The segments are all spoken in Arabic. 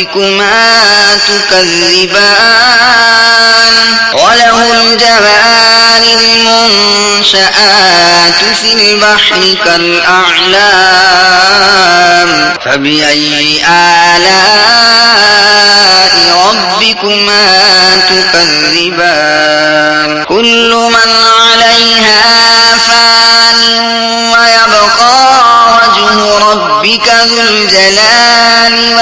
ربكما تكذبان. وله الجبال المنشآت في البحر كالأعلام. فبأي آلام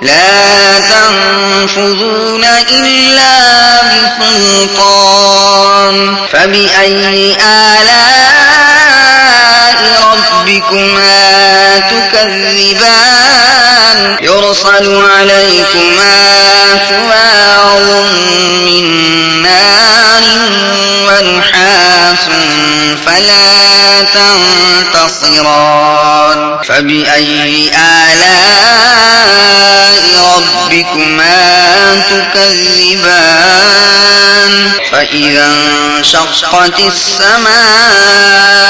لا تنفذون إلا بسلطان. فبأي آلاء ربكما تكذبان؟ يرسل عليكما ثوار من نار ونحاس فلا تنفذون. تنتصران فبأي آلاء ربكما تكذبان؟ فإذا انشقت السماء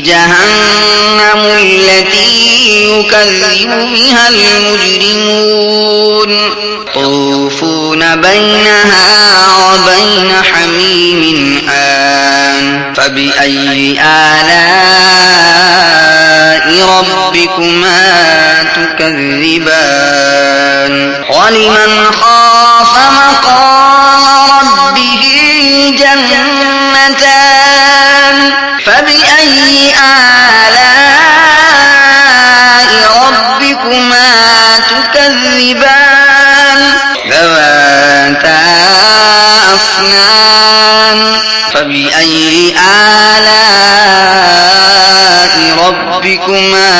جهنم التي يكذب بها المجرمون. طوفون بينها وبين حميم آن. فبأي آلاء ربكما تكذبان؟ ولمن خاف مقام ربه جنتان فبأي آلاء ربكما تكذبان؟ ذواتا أصنان. فبأي آلاء ربكما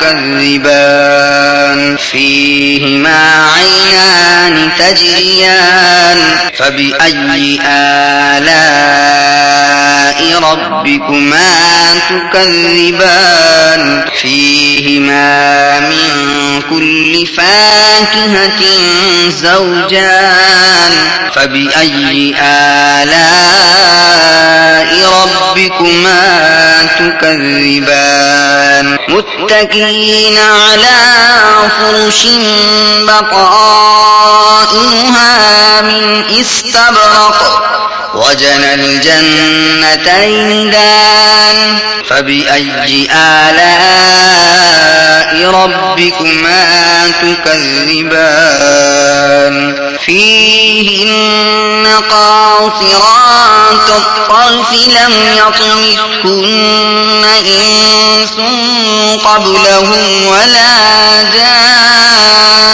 تكذبان؟ فيهما عينان تجريان. فبأي آلاء ربكما تكذبان فيهما من كل فاكهة زوجان فبأي آلاء ربكما تكذبان متكين على فرش بطائنها من استبرق وجنى الجنتين دان فبأي آلاء ربكما تكذبان؟ فيهن قاصرات الطرف لم يطمثن إنس قبلهم ولا جان